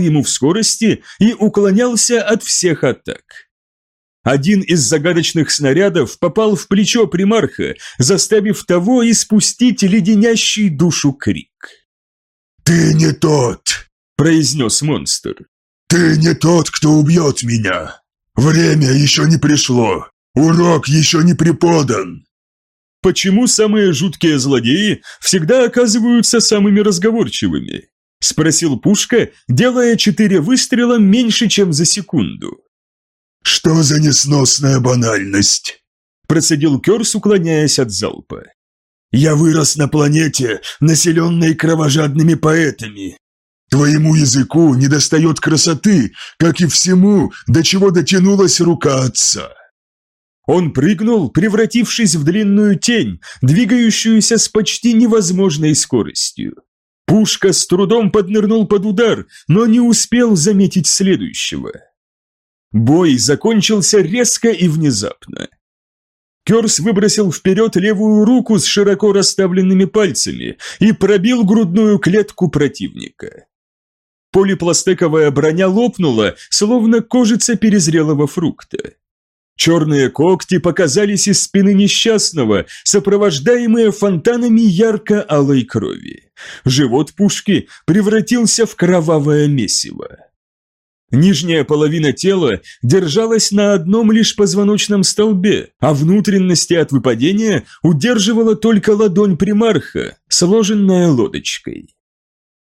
ему в скорости и уклонялся от всех атак. Один из загадочных снарядов попал в плечо примарха, заставив того испустить леденящий душу крик. «Ты не тот!» – произнес монстр. «Ты не тот, кто убьет меня! Время еще не пришло! Урок еще не преподан!» Почему самые жуткие злодеи всегда оказываются самыми разговорчивыми? Спросил Пушка, делая четыре выстрела меньше, чем за секунду. «Что за несносная банальность?» Процедил Керс, уклоняясь от залпа. «Я вырос на планете, населенной кровожадными поэтами. Твоему языку недостает красоты, как и всему, до чего дотянулась рука отца». Он прыгнул, превратившись в длинную тень, двигающуюся с почти невозможной скоростью. Пушка с трудом поднырнул под удар, но не успел заметить следующего. Бой закончился резко и внезапно. Керс выбросил вперед левую руку с широко расставленными пальцами и пробил грудную клетку противника. Полипластековая броня лопнула, словно кожица перезрелого фрукта. Черные когти показались из спины несчастного, сопровождаемые фонтанами ярко-алой крови. Живот пушки превратился в кровавое месиво. Нижняя половина тела держалась на одном лишь позвоночном столбе, а внутренности от выпадения удерживала только ладонь примарха, сложенная лодочкой.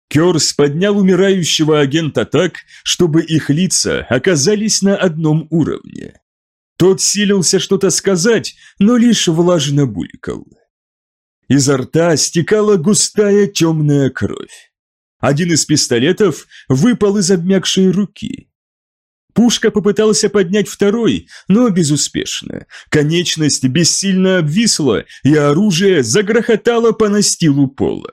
Керс поднял умирающего агента так, чтобы их лица оказались на одном уровне. Тот силился что-то сказать, но лишь влажно булькал. Изо рта стекала густая темная кровь. Один из пистолетов выпал из обмякшей руки. Пушка попытался поднять второй, но безуспешно. Конечность бессильно обвисла, и оружие загрохотало по настилу пола.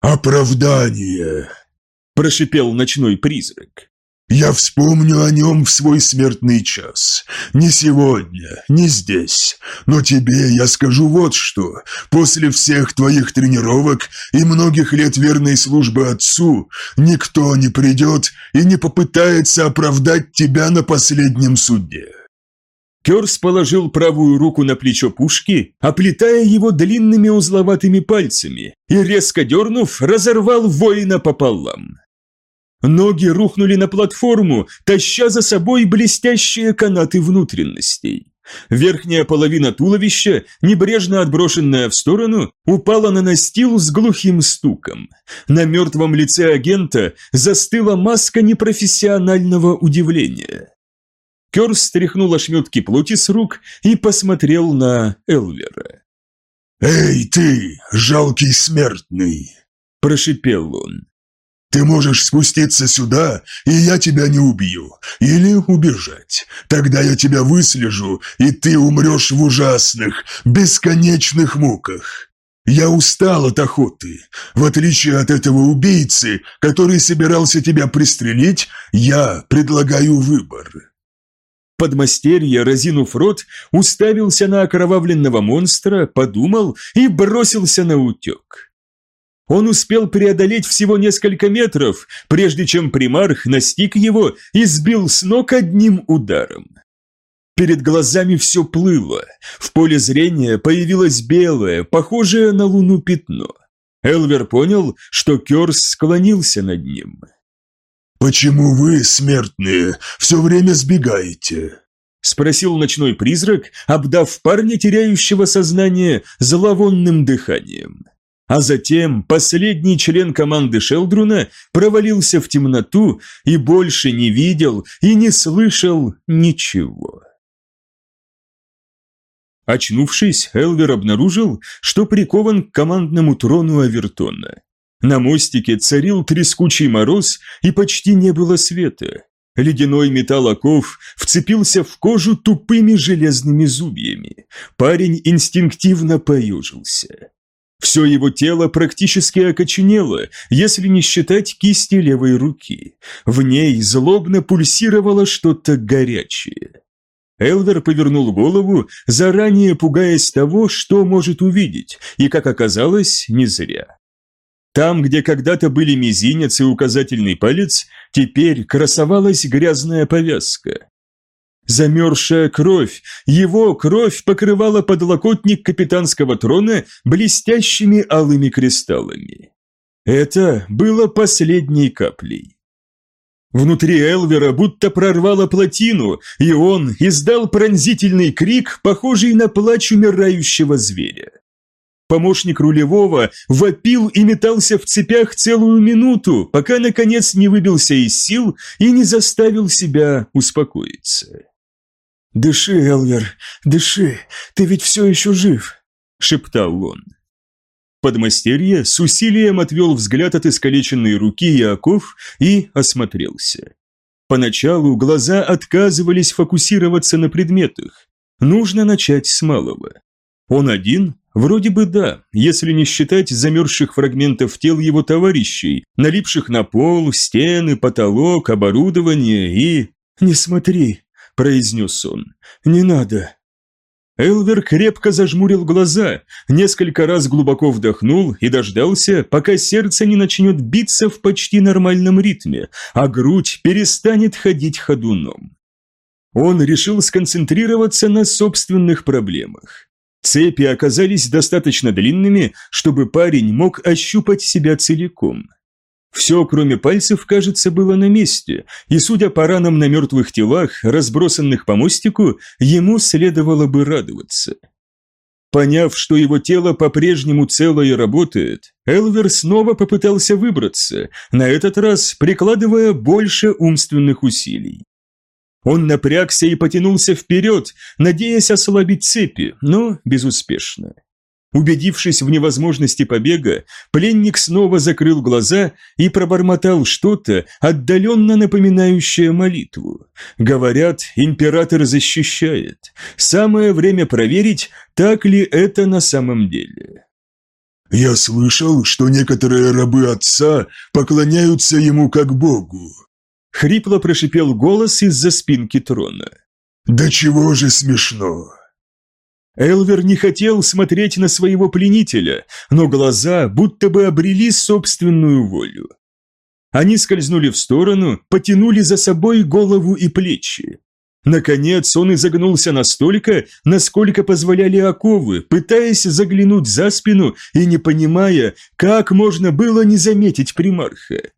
«Оправдание!» – прошипел ночной призрак. Я вспомню о нем в свой смертный час. Не сегодня, не здесь. Но тебе я скажу вот что. После всех твоих тренировок и многих лет верной службы отцу, никто не придет и не попытается оправдать тебя на последнем суде. Керс положил правую руку на плечо пушки, оплетая его длинными узловатыми пальцами, и, резко дернув, разорвал воина пополам. Ноги рухнули на платформу, таща за собой блестящие канаты внутренностей. Верхняя половина туловища, небрежно отброшенная в сторону, упала на настил с глухим стуком. На мертвом лице агента застыла маска непрофессионального удивления. Керс стряхнул ошметки плоти с рук и посмотрел на Элвера. «Эй ты, жалкий смертный!» – прошипел он. Ты можешь спуститься сюда, и я тебя не убью. Или убежать. Тогда я тебя выслежу, и ты умрешь в ужасных, бесконечных муках. Я устал от охоты. В отличие от этого убийцы, который собирался тебя пристрелить, я предлагаю выбор». Подмастерье, разинув рот, уставился на окровавленного монстра, подумал и бросился на утек. Он успел преодолеть всего несколько метров, прежде чем примарх настиг его и сбил с ног одним ударом. Перед глазами все плыло, в поле зрения появилось белое, похожее на луну пятно. Элвер понял, что Керс склонился над ним. «Почему вы, смертные, все время сбегаете?» – спросил ночной призрак, обдав парня, теряющего сознание, зловонным дыханием. А затем последний член команды Шелдруна провалился в темноту и больше не видел и не слышал ничего. Очнувшись, Элвер обнаружил, что прикован к командному трону Авертона. На мостике царил трескучий мороз и почти не было света. Ледяной металл оков вцепился в кожу тупыми железными зубьями. Парень инстинктивно поюжился. Все его тело практически окоченело, если не считать кисти левой руки. В ней злобно пульсировало что-то горячее. Элвер повернул голову, заранее пугаясь того, что может увидеть, и, как оказалось, не зря. Там, где когда-то были мизинец и указательный палец, теперь красовалась грязная повязка. Замерзшая кровь, его кровь покрывала подлокотник капитанского трона блестящими алыми кристаллами. Это было последней каплей. Внутри Элвера будто прорвало плотину, и он издал пронзительный крик, похожий на плач умирающего зверя. Помощник рулевого вопил и метался в цепях целую минуту, пока, наконец, не выбился из сил и не заставил себя успокоиться. «Дыши, Элвер, дыши, ты ведь все еще жив», — шептал он. Подмастерье с усилием отвел взгляд от искалеченной руки Яков и осмотрелся. Поначалу глаза отказывались фокусироваться на предметах. Нужно начать с малого. Он один, Вроде бы да, если не считать замерзших фрагментов тел его товарищей, налипших на пол, стены, потолок, оборудование и... «Не смотри», – произнес он, – «не надо». Элвер крепко зажмурил глаза, несколько раз глубоко вдохнул и дождался, пока сердце не начнет биться в почти нормальном ритме, а грудь перестанет ходить ходуном. Он решил сконцентрироваться на собственных проблемах. Цепи оказались достаточно длинными, чтобы парень мог ощупать себя целиком. Все, кроме пальцев, кажется, было на месте, и, судя по ранам на мертвых телах, разбросанных по мостику, ему следовало бы радоваться. Поняв, что его тело по-прежнему цело и работает, Элвер снова попытался выбраться, на этот раз прикладывая больше умственных усилий. Он напрягся и потянулся вперед, надеясь ослабить цепи, но безуспешно. Убедившись в невозможности побега, пленник снова закрыл глаза и пробормотал что-то, отдаленно напоминающее молитву. Говорят, император защищает. Самое время проверить, так ли это на самом деле. «Я слышал, что некоторые рабы отца поклоняются ему как богу», Хрипло прошипел голос из-за спинки трона. «Да чего же смешно!» Элвер не хотел смотреть на своего пленителя, но глаза будто бы обрели собственную волю. Они скользнули в сторону, потянули за собой голову и плечи. Наконец он изогнулся настолько, насколько позволяли оковы, пытаясь заглянуть за спину и не понимая, как можно было не заметить примарха.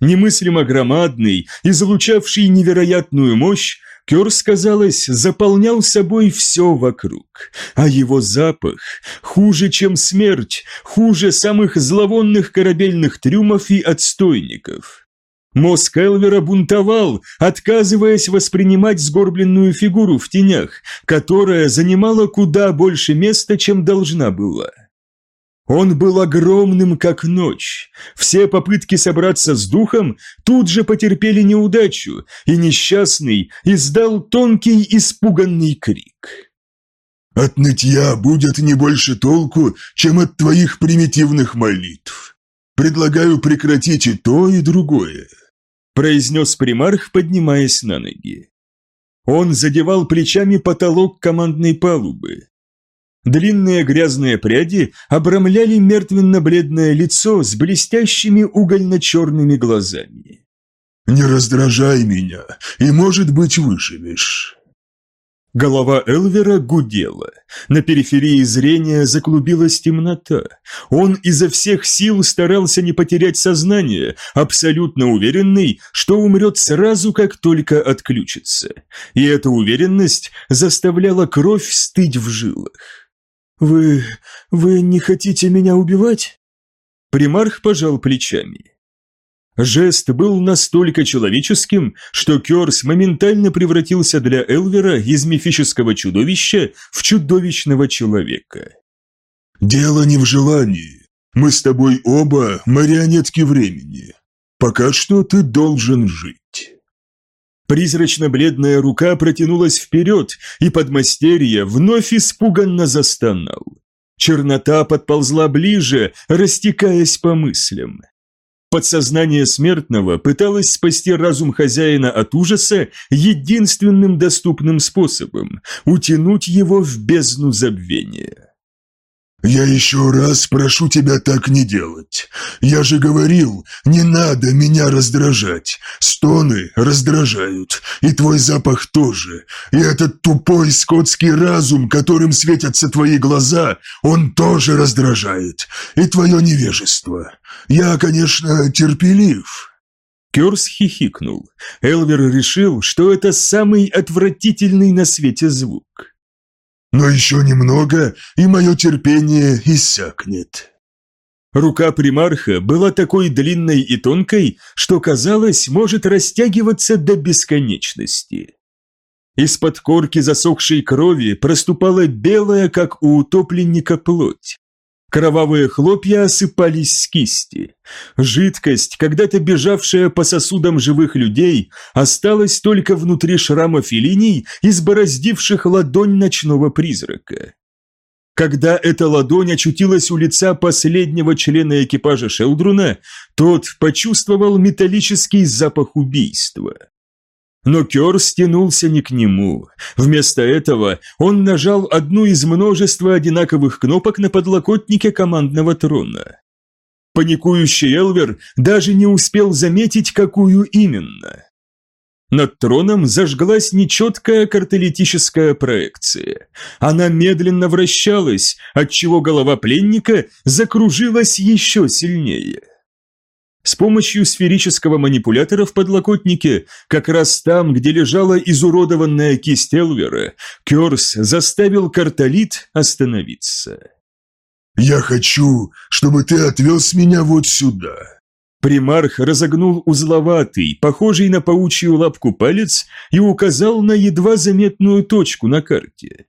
Немыслимо громадный, излучавший невероятную мощь, Кёрс, казалось, заполнял собой все вокруг, а его запах хуже, чем смерть, хуже самых зловонных корабельных трюмов и отстойников. Мозг Элвера бунтовал, отказываясь воспринимать сгорбленную фигуру в тенях, которая занимала куда больше места, чем должна была. Он был огромным, как ночь. Все попытки собраться с духом тут же потерпели неудачу, и несчастный издал тонкий испуганный крик. «От нытья будет не больше толку, чем от твоих примитивных молитв. Предлагаю прекратить и то, и другое», произнес примарх, поднимаясь на ноги. Он задевал плечами потолок командной палубы. Длинные грязные пряди обрамляли мертвенно-бледное лицо с блестящими угольно-черными глазами. «Не раздражай меня, и, может быть, выживешь». Голова Элвера гудела. На периферии зрения заклубилась темнота. Он изо всех сил старался не потерять сознание, абсолютно уверенный, что умрет сразу, как только отключится. И эта уверенность заставляла кровь стыть в жилах. «Вы... вы не хотите меня убивать?» Примарх пожал плечами. Жест был настолько человеческим, что Кёрс моментально превратился для Элвера из мифического чудовища в чудовищного человека. «Дело не в желании. Мы с тобой оба марионетки времени. Пока что ты должен жить». Призрачно-бледная рука протянулась вперед, и подмастерье вновь испуганно застонал. Чернота подползла ближе, растекаясь по мыслям. Подсознание смертного пыталось спасти разум хозяина от ужаса единственным доступным способом – утянуть его в бездну забвения. «Я еще раз прошу тебя так не делать. Я же говорил, не надо меня раздражать. Стоны раздражают, и твой запах тоже. И этот тупой скотский разум, которым светятся твои глаза, он тоже раздражает. И твое невежество. Я, конечно, терпелив». Кёрс хихикнул. Элвер решил, что это самый отвратительный на свете звук. Но еще немного, и мое терпение иссякнет. Рука примарха была такой длинной и тонкой, что, казалось, может растягиваться до бесконечности. Из-под корки засохшей крови проступала белая, как у утопленника, плоть. Кровавые хлопья осыпались с кисти. Жидкость, когда-то бежавшая по сосудам живых людей, осталась только внутри шрамов и линий, избороздивших ладонь ночного призрака. Когда эта ладонь очутилась у лица последнего члена экипажа Шелдруна, тот почувствовал металлический запах убийства. Но Кёр стянулся не к нему. Вместо этого он нажал одну из множества одинаковых кнопок на подлокотнике командного трона. Паникующий Элвер даже не успел заметить, какую именно. Над троном зажглась нечеткая картелетическая проекция. Она медленно вращалась, отчего голова пленника закружилась еще сильнее. С помощью сферического манипулятора в подлокотнике, как раз там, где лежала изуродованная кисть Элвера, Кёрс заставил картолит остановиться. «Я хочу, чтобы ты отвез меня вот сюда». Примарх разогнул узловатый, похожий на паучью лапку палец и указал на едва заметную точку на карте.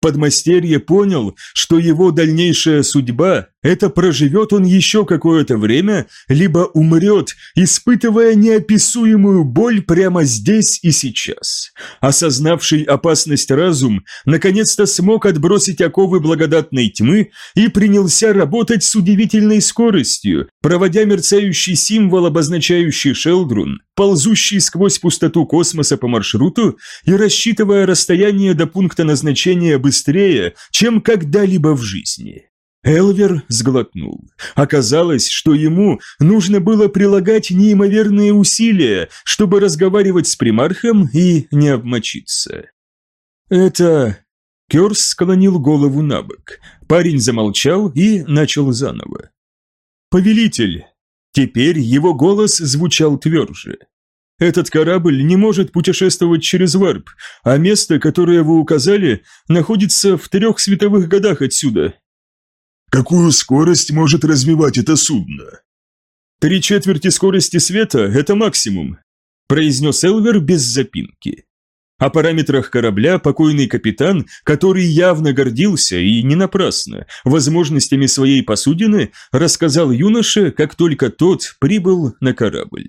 Подмастерье понял, что его дальнейшая судьба – это проживет он еще какое-то время, либо умрет, испытывая неописуемую боль прямо здесь и сейчас. Осознавший опасность разум, наконец-то смог отбросить оковы благодатной тьмы и принялся работать с удивительной скоростью, проводя мерцающий символ, обозначающий Шелдрун, ползущий сквозь пустоту космоса по маршруту и рассчитывая расстояние до пункта назначения быстрее, чем когда-либо в жизни. Элвер сглотнул. Оказалось, что ему нужно было прилагать неимоверные усилия, чтобы разговаривать с примархом и не обмочиться. «Это...» Кёрс склонил голову на бок. Парень замолчал и начал заново. «Повелитель!» Теперь его голос звучал тверже. Этот корабль не может путешествовать через варп, а место, которое вы указали, находится в трех световых годах отсюда. Какую скорость может развивать это судно? Три четверти скорости света – это максимум, произнес Элвер без запинки. О параметрах корабля покойный капитан, который явно гордился и не напрасно возможностями своей посудины, рассказал юноше, как только тот прибыл на корабль.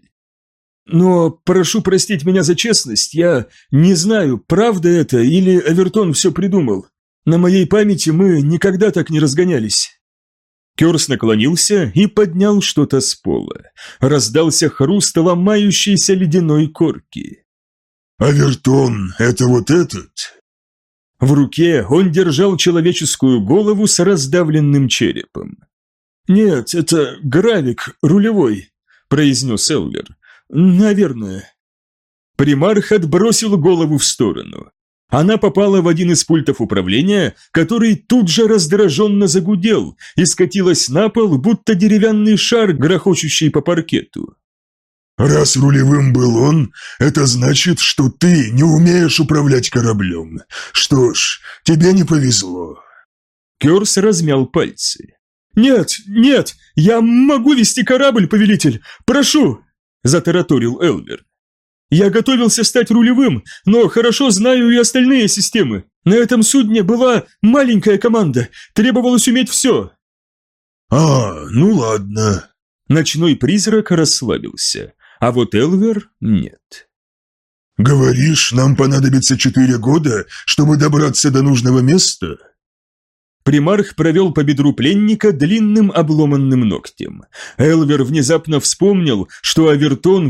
Но прошу простить меня за честность, я не знаю, правда это или Авертон все придумал. На моей памяти мы никогда так не разгонялись. Керс наклонился и поднял что-то с пола. Раздался хруст ломающейся ледяной корки. «Авертон, это вот этот?» В руке он держал человеческую голову с раздавленным черепом. «Нет, это Гравик, рулевой», – произнес Элвер. «Наверное». Примарх отбросил голову в сторону. Она попала в один из пультов управления, который тут же раздраженно загудел и скатилась на пол, будто деревянный шар, грохочущий по паркету. «Раз рулевым был он, это значит, что ты не умеешь управлять кораблем. Что ж, тебе не повезло». Керс размял пальцы. «Нет, нет, я могу вести корабль, повелитель, прошу!» затараторил Элвер. «Я готовился стать рулевым, но хорошо знаю и остальные системы. На этом судне была маленькая команда, требовалось уметь все». «А, ну ладно». Ночной призрак расслабился, а вот Элвер нет. «Говоришь, нам понадобится четыре года, чтобы добраться до нужного места?» Примарх провел по бедру пленника длинным обломанным ногтем. Элвер внезапно вспомнил, что Авертон